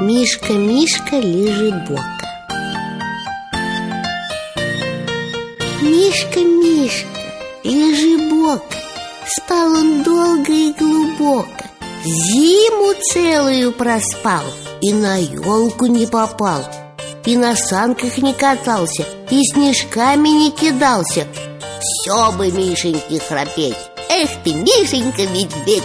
Мишка, Мишка, лежебока Мишка, Мишка, лежебока Спал он долго и глубоко. Зиму целую проспал И на елку не попал И на санках не катался И снежками не кидался. Все бы, Мишеньки храпеть. Эх ты, Мишенька, медведь!